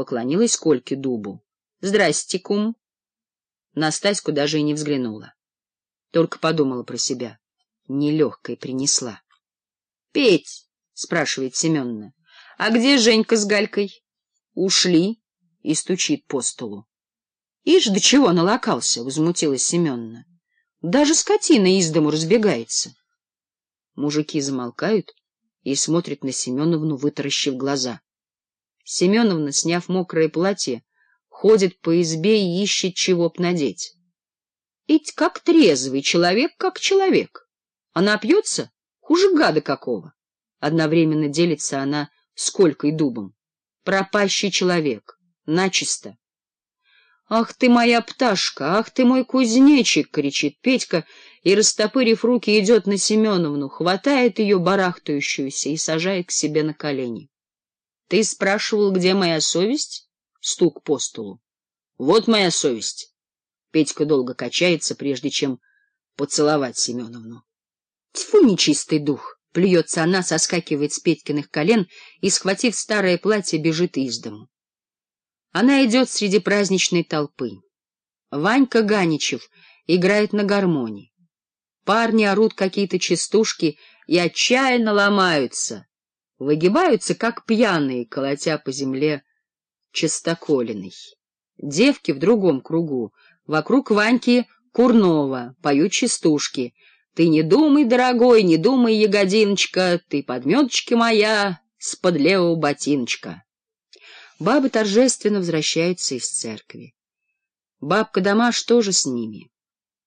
поклонилась Кольке дубу. — Здрасте, кум. Настаську даже и не взглянула. Только подумала про себя. Нелегкой принесла. — Петь, — спрашивает Семенна, — а где Женька с Галькой? — Ушли, — и стучит по столу. — Ишь, до чего налокался, — возмутилась Семенна. — Даже скотина из дому разбегается. Мужики замолкают и смотрят на Семеновну, вытаращив глаза. Семеновна, сняв мокрое платье, ходит по избе и ищет, чего б надеть. Ить как трезвый, человек как человек. Она пьется хуже гада какого. Одновременно делится она сколько и дубом. Пропащий человек, начисто. «Ах ты моя пташка! Ах ты мой кузнечик!» — кричит Петька, и, растопырив руки, идет на Семеновну, хватает ее барахтающуюся и сажает к себе на колени. Ты спрашивал, где моя совесть? Стук по столу. Вот моя совесть. Петька долго качается, прежде чем поцеловать Семеновну. Тьфу, нечистый дух! Плюется она, соскакивает с Петькиных колен и, схватив старое платье, бежит из дому. Она идет среди праздничной толпы. Ванька Ганичев играет на гармонии. Парни орут какие-то частушки и отчаянно ломаются — выгибаются, как пьяные, колотя по земле чистоколиной. Девки в другом кругу, вокруг Ваньки Курнова, поют частушки. «Ты не думай, дорогой, не думай, ягодиночка, ты подметочки моя, с-под левого ботиночка». Бабы торжественно возвращаются из церкви. Бабка Домаш тоже с ними.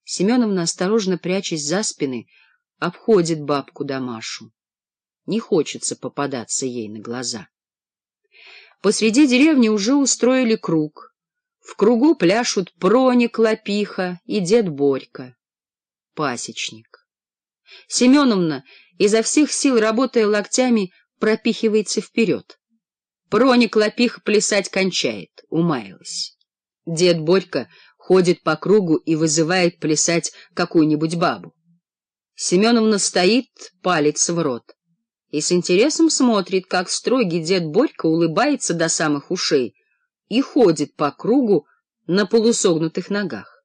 Семеновна, осторожно прячась за спины, обходит бабку Домашу. Не хочется попадаться ей на глаза. Посреди деревни уже устроили круг. В кругу пляшут Проник Лопиха и дед Борька. Пасечник. Семеновна, изо всех сил работая локтями, пропихивается вперед. Проник Лопиха плясать кончает, умаялась. Дед Борька ходит по кругу и вызывает плясать какую-нибудь бабу. Семеновна стоит, палец в рот и с интересом смотрит, как строгий дед Борька улыбается до самых ушей и ходит по кругу на полусогнутых ногах.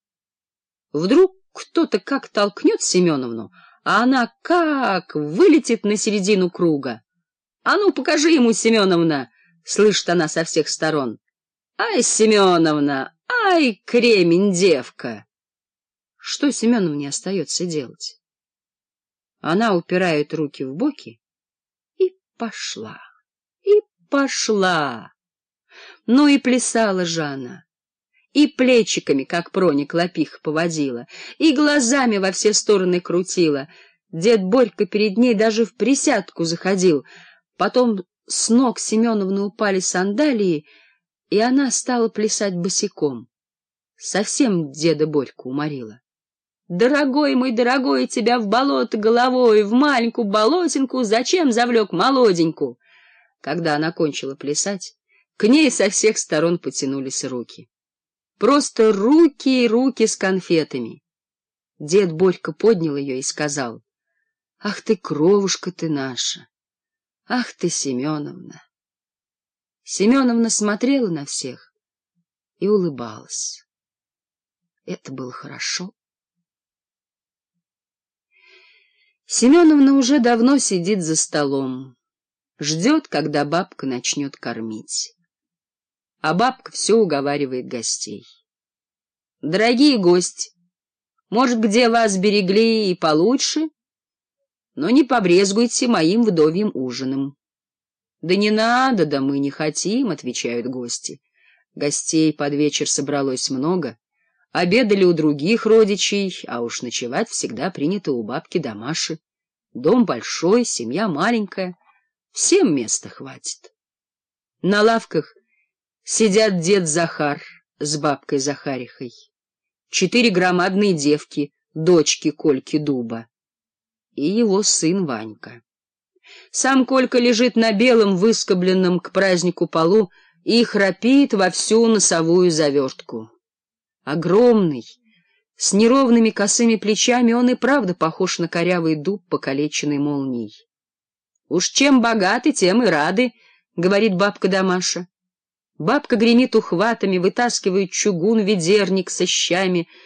Вдруг кто-то как толкнет Семеновну, а она как вылетит на середину круга. — А ну, покажи ему, Семеновна! — слышит она со всех сторон. — Ай, Семеновна! Ай, кремень девка! Что Семеновне остается делать? Она упирает руки в боки, пошла. И пошла. Ну и плясала Жанна. И плечиками, как проник лопих, поводила, и глазами во все стороны крутила. Дед Борька перед ней даже в присядку заходил. Потом с ног Семеновны упали сандалии, и она стала плясать босиком. Совсем деда Борьку уморила. «Дорогой мой, дорогой, тебя в болото головой, в маленькую болотинку, зачем завлек молоденьку?» Когда она кончила плясать, к ней со всех сторон потянулись руки. Просто руки и руки с конфетами. Дед Борька поднял ее и сказал, «Ах ты, кровушка ты наша!» Ах ты, Семеновна! Семеновна смотрела на всех и улыбалась. Это было Семеновна уже давно сидит за столом, ждет, когда бабка начнет кормить. А бабка все уговаривает гостей. «Дорогие гости, может, где вас берегли и получше, но не побрезгуйте моим вдовьим ужином». «Да не надо, да мы не хотим», — отвечают гости. Гостей под вечер собралось много, обедали у других родичей, а уж ночевать всегда принято у бабки до Дом большой, семья маленькая, всем места хватит. На лавках сидят дед Захар с бабкой Захарихой, четыре громадные девки, дочки Кольки Дуба и его сын Ванька. Сам Колька лежит на белом, выскобленном к празднику полу и храпит во всю носовую завертку огромный, с неровными косыми плечами он и правда похож на корявый дуб, покалеченный молнией. — Уж чем богаты, тем и рады, — говорит бабка Дамаша. Бабка гремит ухватами, вытаскивает чугун-ведерник со щами,